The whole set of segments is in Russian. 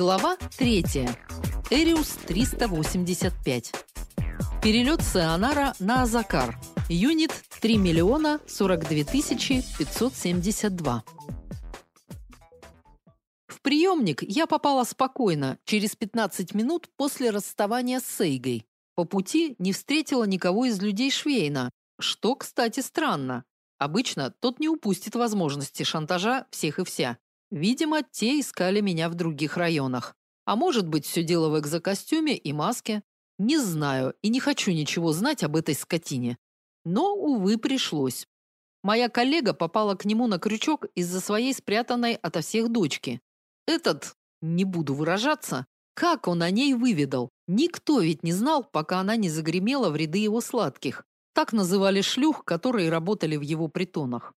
Глава 3. Эриус 385. Перелет Сеонара на Азакар. Юнит 3 миллиона 42 тысячи 572. В приемник я попала спокойно, через 15 минут после расставания с Сейгой. По пути не встретила никого из людей Швейна, что, кстати, странно. Обычно тот не упустит возможности шантажа всех и вся. Видимо, те искали меня в других районах. А может быть, все дело в экзокостюме и маске. Не знаю и не хочу ничего знать об этой скотине. Но, увы, пришлось. Моя коллега попала к нему на крючок из-за своей спрятанной ото всех дочки. Этот, не буду выражаться, как он о ней выведал? Никто ведь не знал, пока она не загремела в ряды его сладких. Так называли шлюх, которые работали в его притонах.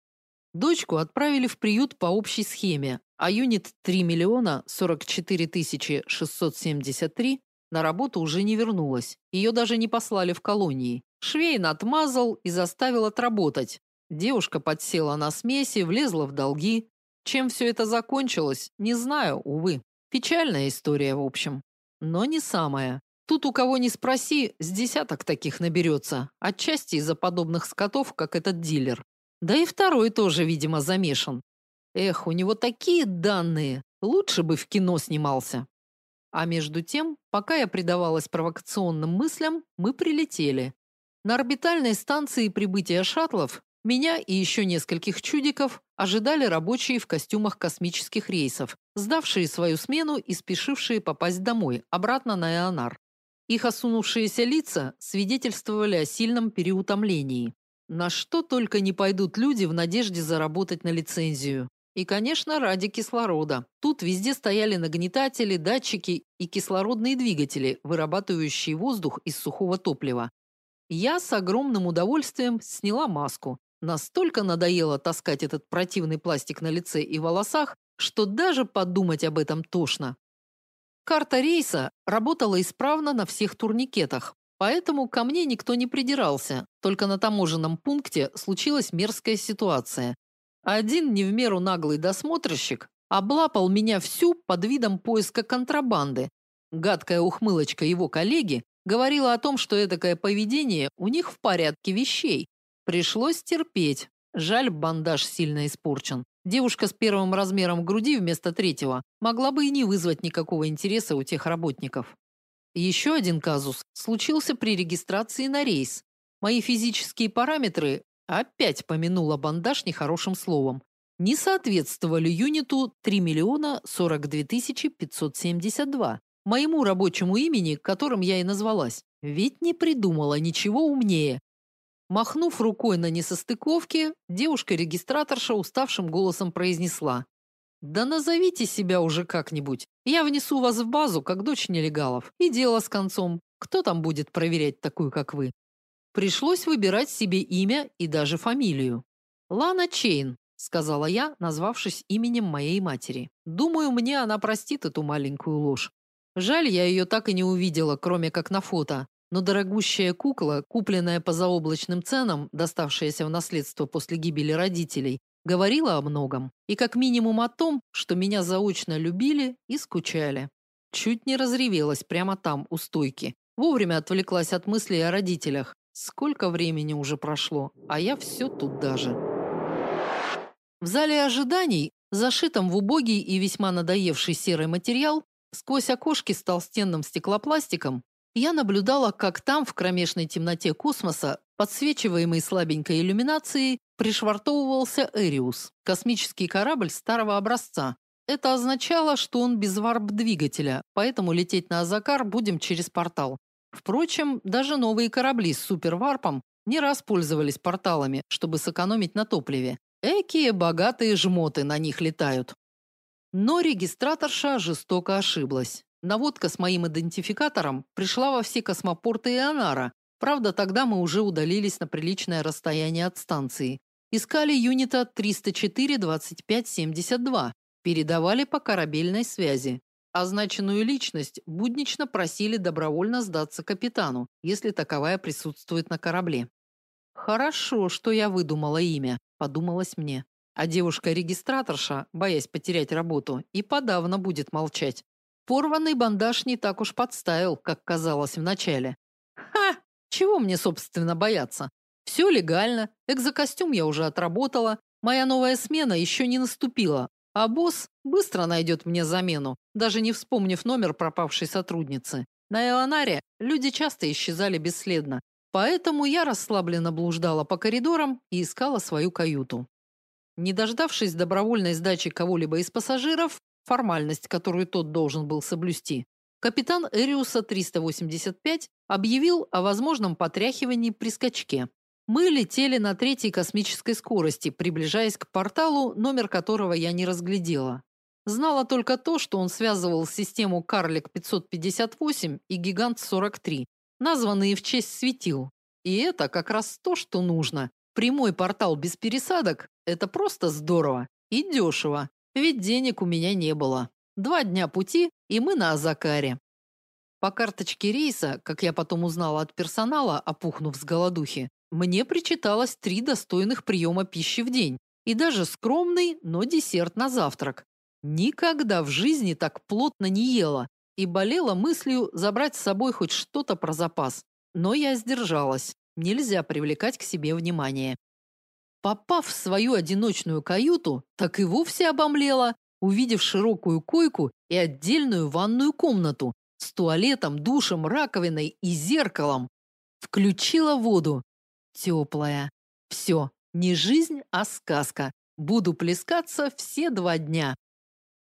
Дочку отправили в приют по общей схеме, а юнит 3 миллиона 44 тысячи 673 на работу уже не вернулась. Ее даже не послали в колонии. Швейн отмазал и заставил отработать. Девушка подсела на смеси, влезла в долги. Чем все это закончилось, не знаю, увы. Печальная история, в общем. Но не самая. Тут у кого ни спроси, с десяток таких наберется, отчасти из-за подобных скотов, как этот дилер. Да и второй тоже, видимо, замешан. Эх, у него такие данные, лучше бы в кино снимался. А между тем, пока я предавалась провокационным мыслям, мы прилетели. На орбитальной станции прибытия шаттлов меня и еще нескольких чудиков ожидали рабочие в костюмах космических рейсов, сдавшие свою смену и спешившие попасть домой, обратно на Ионар. Их осунувшиеся лица свидетельствовали о сильном переутомлении. На что только не пойдут люди в надежде заработать на лицензию. И, конечно, ради кислорода. Тут везде стояли нагнетатели, датчики и кислородные двигатели, вырабатывающие воздух из сухого топлива. Я с огромным удовольствием сняла маску. Настолько надоело таскать этот противный пластик на лице и волосах, что даже подумать об этом тошно. Карта рейса работала исправно на всех турникетах, Поэтому ко мне никто не придирался, только на таможенном пункте случилась мерзкая ситуация. Один не в меру наглый досмотрщик облапал меня всю под видом поиска контрабанды. Гадкая ухмылочка его коллеги говорила о том, что этакое поведение у них в порядке вещей. Пришлось терпеть. Жаль, бандаж сильно испорчен. Девушка с первым размером груди вместо третьего могла бы и не вызвать никакого интереса у тех работников. Еще один казус случился при регистрации на рейс. Мои физические параметры, опять помянула бандаж нехорошим словом, не соответствовали юниту 3 миллиона 42 тысячи 572, моему рабочему имени, которым я и назвалась. Ведь не придумала ничего умнее. Махнув рукой на несостыковки, девушка-регистраторша уставшим голосом произнесла: да назовите себя уже как-нибудь. Я внесу вас в базу, как дочь нелегалов. И дело с концом. Кто там будет проверять такую, как вы? Пришлось выбирать себе имя и даже фамилию. Лана Чейн, сказала я, назвавшись именем моей матери. Думаю, мне она простит эту маленькую ложь. Жаль, я ее так и не увидела, кроме как на фото. Но дорогущая кукла, купленная по заоблачным ценам, доставшаяся в наследство после гибели родителей, говорила о многом, и как минимум о том, что меня заочно любили и скучали. Чуть не разревелась прямо там, у стойки. Вовремя отвлеклась от мыслей о родителях. Сколько времени уже прошло, а я все тут даже. В зале ожиданий, зашитом в убогий и весьма надоевший серый материал, сквозь окошки с толстенным стеклопластиком, я наблюдала, как там, в кромешной темноте космоса, подсвечиваемый слабенькой иллюминацией, пришвартовывался Эриус, космический корабль старого образца. Это означало, что он без варп-двигателя, поэтому лететь на Азакар будем через портал. Впрочем, даже новые корабли с суперварпом не раз пользовались порталами, чтобы сэкономить на топливе. Экие богатые жмоты на них летают. Но регистраторша жестоко ошиблась. Наводка с моим идентификатором пришла во все космопорты Ионара. Правда, тогда мы уже удалились на приличное расстояние от станции. Искали юнита 304-25-72. Передавали по корабельной связи. Означенную личность буднично просили добровольно сдаться капитану, если таковая присутствует на корабле. Хорошо, что я выдумала имя, подумалось мне. А девушка-регистраторша, боясь потерять работу, и подавно будет молчать. Порванный бандаж не так уж подставил, как казалось вначале. Ха! Чего мне, собственно, бояться? Все легально, экзокостюм я уже отработала, моя новая смена еще не наступила, а босс быстро найдет мне замену, даже не вспомнив номер пропавшей сотрудницы. На Эланаре люди часто исчезали бесследно, поэтому я расслабленно блуждала по коридорам и искала свою каюту. Не дождавшись добровольной сдачи кого-либо из пассажиров, формальность, которую тот должен был соблюсти, капитан Эриуса 385 объявил о возможном потряхивании при скачке. Мы летели на третьей космической скорости, приближаясь к порталу, номер которого я не разглядела. Знала только то, что он связывал систему Карлик 558 и Гигант 43, названные в честь светил. И это как раз то, что нужно. Прямой портал без пересадок это просто здорово и дешево, ведь денег у меня не было. Два дня пути, и мы на Азакаре. По карточке рейса, как я потом узнала от персонала, опухнув с голодухи, мне причиталось три достойных приема пищи в день и даже скромный, но десерт на завтрак. Никогда в жизни так плотно не ела и болела мыслью забрать с собой хоть что-то про запас. Но я сдержалась. Нельзя привлекать к себе внимание. Попав в свою одиночную каюту, так и вовсе обомлела, увидев широкую койку и отдельную ванную комнату с туалетом, душем, раковиной и зеркалом. Включила воду, Теплая. Все, не жизнь, а сказка. Буду плескаться все два дня.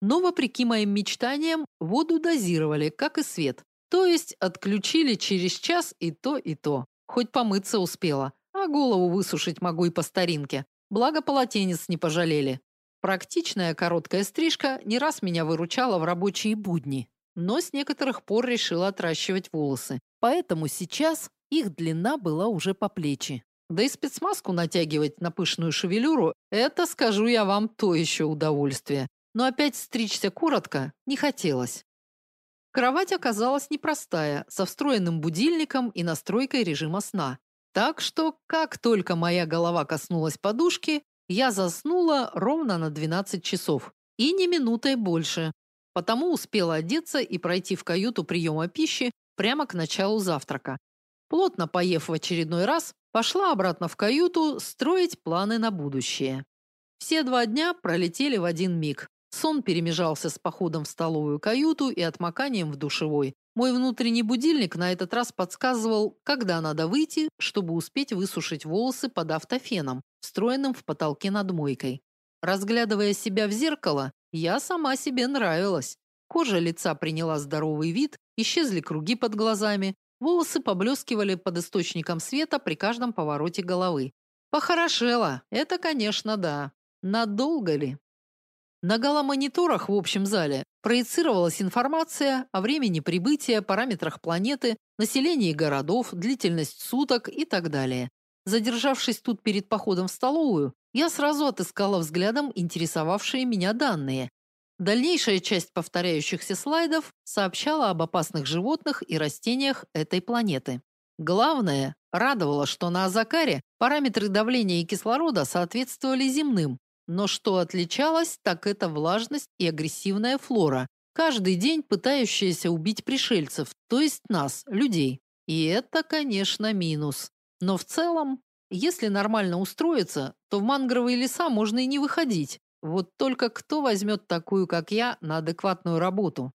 Но, вопреки моим мечтаниям, воду дозировали, как и свет. То есть отключили через час и то, и то. Хоть помыться успела, а голову высушить могу и по старинке. Благо полотенец не пожалели. Практичная короткая стрижка не раз меня выручала в рабочие будни, но с некоторых пор решила отращивать волосы. Поэтому сейчас их длина была уже по плечи. Да и спецмаску натягивать на пышную шевелюру – это, скажу я вам, то еще удовольствие. Но опять стричься коротко не хотелось. Кровать оказалась непростая, со встроенным будильником и настройкой режима сна. Так что, как только моя голова коснулась подушки, я заснула ровно на 12 часов. И не минутой больше. Потому успела одеться и пройти в каюту приема пищи прямо к началу завтрака. Плотно поев в очередной раз, пошла обратно в каюту строить планы на будущее. Все два дня пролетели в один миг. Сон перемежался с походом в столовую каюту и отмоканием в душевой. Мой внутренний будильник на этот раз подсказывал, когда надо выйти, чтобы успеть высушить волосы под автофеном, встроенным в потолке над мойкой. Разглядывая себя в зеркало, я сама себе нравилась. Кожа лица приняла здоровый вид, исчезли круги под глазами, Волосы поблескивали под источником света при каждом повороте головы. Похорошела. Это, конечно, да. Надолго ли? На голомониторах в общем зале проецировалась информация о времени прибытия, параметрах планеты, населении городов, длительность суток и так далее. Задержавшись тут перед походом в столовую, я сразу отыскала взглядом интересовавшие меня данные Дальнейшая часть повторяющихся слайдов сообщала об опасных животных и растениях этой планеты. Главное, радовало, что на Азакаре параметры давления и кислорода соответствовали земным, но что отличалось, так это влажность и агрессивная флора, каждый день пытающаяся убить пришельцев, то есть нас, людей. И это, конечно, минус. Но в целом, если нормально устроиться, то в мангровые леса можно и не выходить, вот только кто возьмет такую, как я, на адекватную работу?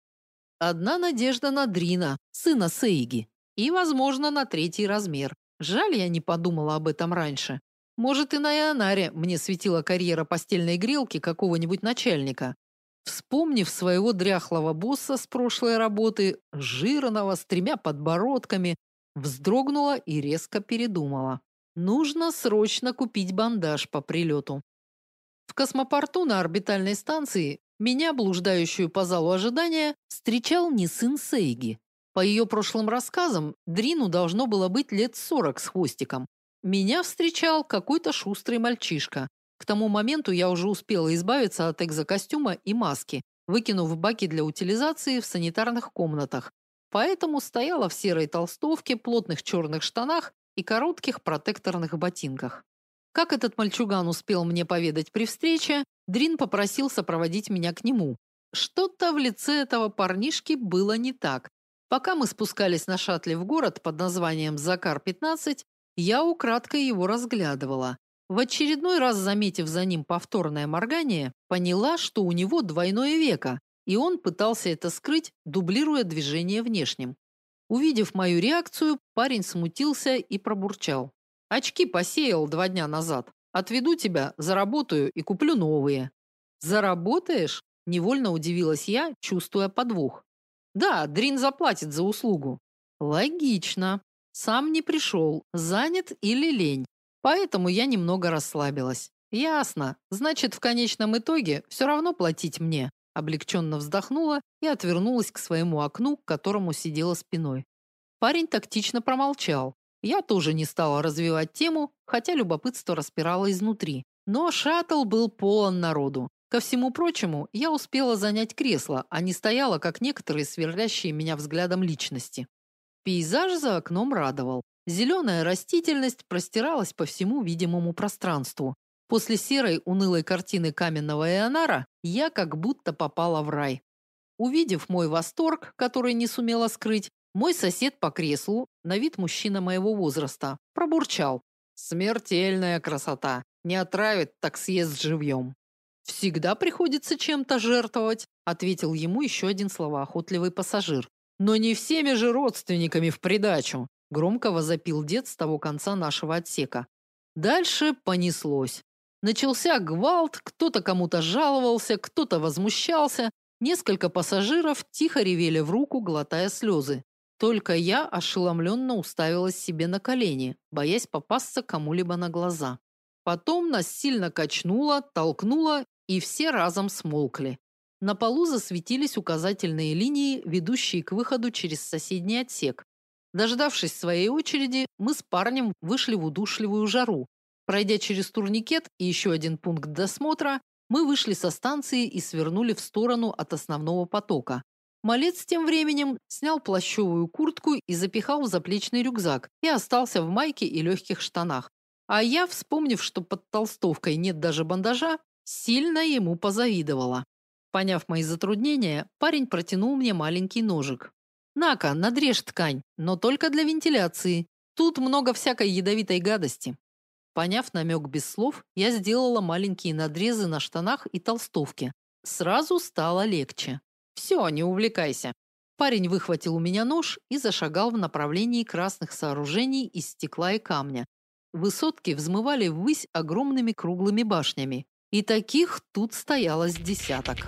Одна надежда на Дрина, сына Сейги, и, возможно, на третий размер. Жаль, я не подумала об этом раньше. Может, и на Ионаре мне светила карьера постельной грелки какого-нибудь начальника. Вспомнив своего дряхлого босса с прошлой работы, жирного, с тремя подбородками, вздрогнула и резко передумала. Нужно срочно купить бандаж по прилету. В космопорту на орбитальной станции меня, блуждающую по залу ожидания, встречал не сын Сейги. По ее прошлым рассказам, Дрину должно было быть лет сорок с хвостиком. Меня встречал какой-то шустрый мальчишка. К тому моменту я уже успела избавиться от экзокостюма и маски, выкинув баки для утилизации в санитарных комнатах. Поэтому стояла в серой толстовке, плотных черных штанах и коротких протекторных ботинках. Как этот мальчуган успел мне поведать при встрече, Дрин попросил сопроводить меня к нему. Что-то в лице этого парнишки было не так. Пока мы спускались на шаттле в город под названием Закар-15, я украдкой его разглядывала. В очередной раз заметив за ним повторное моргание, поняла, что у него двойное веко, и он пытался это скрыть, дублируя движение внешним. Увидев мою реакцию, парень смутился и пробурчал: "Очки посеял два дня назад. Отведу тебя, заработаю и куплю новые". "Заработаешь?" невольно удивилась я, чувствуя подвох. "Да, Дрин заплатит за услугу". "Логично. Сам не пришел, занят или лень. Поэтому я немного расслабилась. Ясно. Значит, в конечном итоге все равно платить мне. Облегченно вздохнула и отвернулась к своему окну, к которому сидела спиной. Парень тактично промолчал. Я тоже не стала развивать тему, хотя любопытство распирало изнутри. Но шаттл был полон народу. Ко всему прочему, я успела занять кресло, а не стояла, как некоторые сверлящие меня взглядом личности. Пейзаж за окном радовал. Зеленая растительность простиралась по всему видимому пространству. После серой унылой картины каменного Ионара я как будто попала в рай. Увидев мой восторг, который не сумела скрыть, мой сосед по креслу, на вид мужчина моего возраста, пробурчал: "Смертельная красота. Не отравит, так съест живьем». Всегда приходится чем-то жертвовать, ответил ему еще один словоохотливый пассажир. Но не всеми же родственниками в придачу, громко возопил дед с того конца нашего отсека. Дальше понеслось. Начался гвалт, кто-то кому-то жаловался, кто-то возмущался. Несколько пассажиров тихо ревели в руку, глотая слезы. Только я ошеломленно уставилась себе на колени, боясь попасться кому-либо на глаза. Потом нас сильно качнуло, толкнуло, и все разом смолкли. На полу засветились указательные линии, ведущие к выходу через соседний отсек. Дождавшись своей очереди, мы с парнем вышли в удушливую жару, Пройдя через турникет и еще один пункт досмотра, мы вышли со станции и свернули в сторону от основного потока. Малец тем временем снял плащевую куртку и запихал в заплечный рюкзак и остался в майке и легких штанах. А я, вспомнив, что под толстовкой нет даже бандажа, сильно ему позавидовала. Поняв мои затруднения, парень протянул мне маленький ножик. «На-ка, надрежь ткань, но только для вентиляции. Тут много всякой ядовитой гадости». Поняв намек без слов, я сделала маленькие надрезы на штанах и толстовке. Сразу стало легче. «Все, не увлекайся. Парень выхватил у меня нож и зашагал в направлении красных сооружений из стекла и камня. Высотки взмывали ввысь огромными круглыми башнями, и таких тут стоялось десяток.